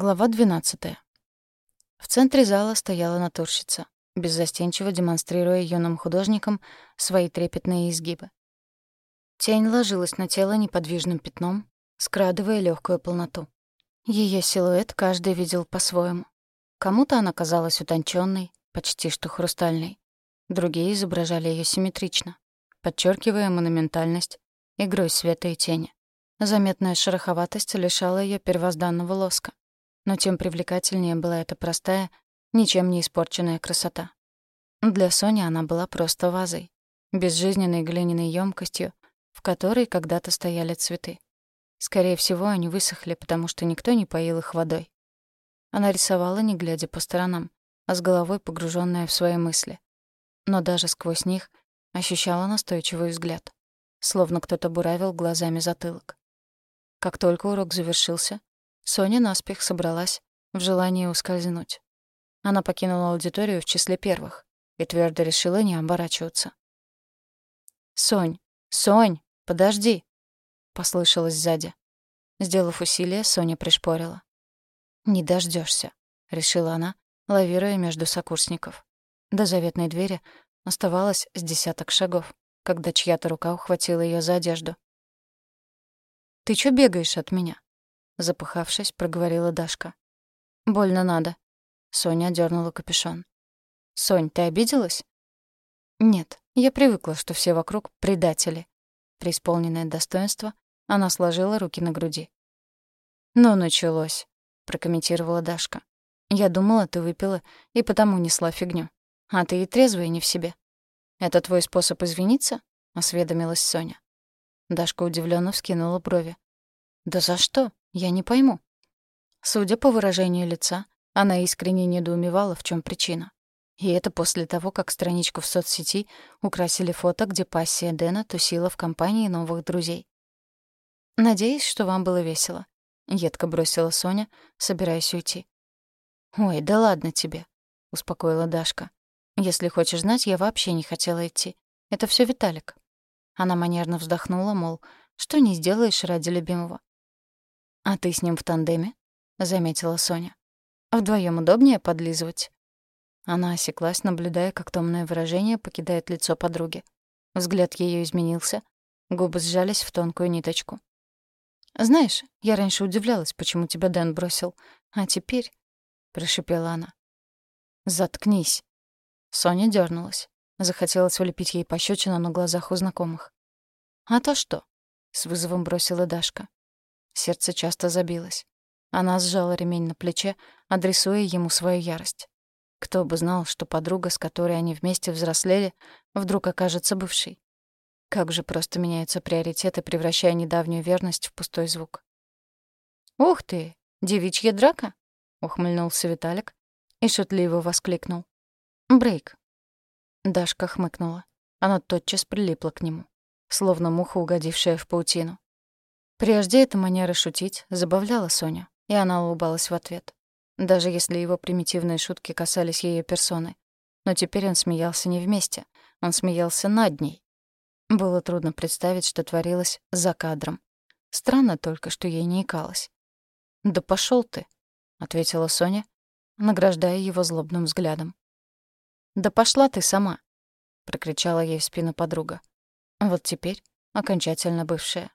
Глава 12. В центре зала стояла натурщица, беззастенчиво демонстрируя юным художникам свои трепетные изгибы. Тень ложилась на тело неподвижным пятном, скрадывая легкую полноту. Ее силуэт каждый видел по-своему. Кому-то она казалась утонченной, почти что хрустальной. Другие изображали ее симметрично, подчеркивая монументальность, игрой света и тени. Заметная шероховатость лишала ее первозданного лоска. Но тем привлекательнее была эта простая, ничем не испорченная красота. Для Сони она была просто вазой, безжизненной глиняной емкостью, в которой когда-то стояли цветы. Скорее всего, они высохли, потому что никто не поил их водой. Она рисовала, не глядя по сторонам, а с головой погруженная в свои мысли. Но даже сквозь них ощущала настойчивый взгляд, словно кто-то буравил глазами затылок. Как только урок завершился, Соня наспех собралась в желании ускользнуть. Она покинула аудиторию в числе первых и твердо решила не оборачиваться. «Сонь! Сонь! Подожди!» — послышалось сзади. Сделав усилие, Соня пришпорила. «Не дождешься, решила она, лавируя между сокурсников. До заветной двери оставалось с десяток шагов, когда чья-то рука ухватила ее за одежду. «Ты чё бегаешь от меня?» Запыхавшись, проговорила Дашка. «Больно надо». Соня дернула капюшон. «Сонь, ты обиделась?» «Нет, я привыкла, что все вокруг — предатели». Преисполненное достоинство, она сложила руки на груди. «Ну, началось», — прокомментировала Дашка. «Я думала, ты выпила и потому несла фигню. А ты и трезвая не в себе». «Это твой способ извиниться?» — осведомилась Соня. Дашка удивленно вскинула брови. «Да за что? Я не пойму». Судя по выражению лица, она искренне недоумевала, в чем причина. И это после того, как страничку в соцсети украсили фото, где пассия Дэна тусила в компании новых друзей. «Надеюсь, что вам было весело», — едко бросила Соня, собираясь уйти. «Ой, да ладно тебе», — успокоила Дашка. «Если хочешь знать, я вообще не хотела идти. Это все Виталик. Она манерно вздохнула, мол, что не сделаешь ради любимого. «А ты с ним в тандеме?» — заметила Соня. Вдвоем удобнее подлизывать?» Она осеклась, наблюдая, как томное выражение покидает лицо подруги. Взгляд ее изменился, губы сжались в тонкую ниточку. «Знаешь, я раньше удивлялась, почему тебя Дэн бросил, а теперь...» — прошипела она. «Заткнись!» Соня дернулась. Захотелось влепить ей пощечину на глазах у знакомых. «А то что?» — с вызовом бросила Дашка. Сердце часто забилось. Она сжала ремень на плече, адресуя ему свою ярость. Кто бы знал, что подруга, с которой они вместе взрослели, вдруг окажется бывшей. Как же просто меняются приоритеты, превращая недавнюю верность в пустой звук. «Ух ты! Девичья драка?» — ухмыльнулся Виталик и шутливо воскликнул. «Брейк, Дашка хмыкнула. Она тотчас прилипла к нему, словно муха, угодившая в паутину. Прежде эта манера шутить забавляла Соню, и она улыбалась в ответ, даже если его примитивные шутки касались ее персоны. Но теперь он смеялся не вместе, он смеялся над ней. Было трудно представить, что творилось за кадром. Странно только, что ей не икалось. «Да пошел ты», — ответила Соня, награждая его злобным взглядом. «Да пошла ты сама!» — прокричала ей в спину подруга. Вот теперь окончательно бывшая.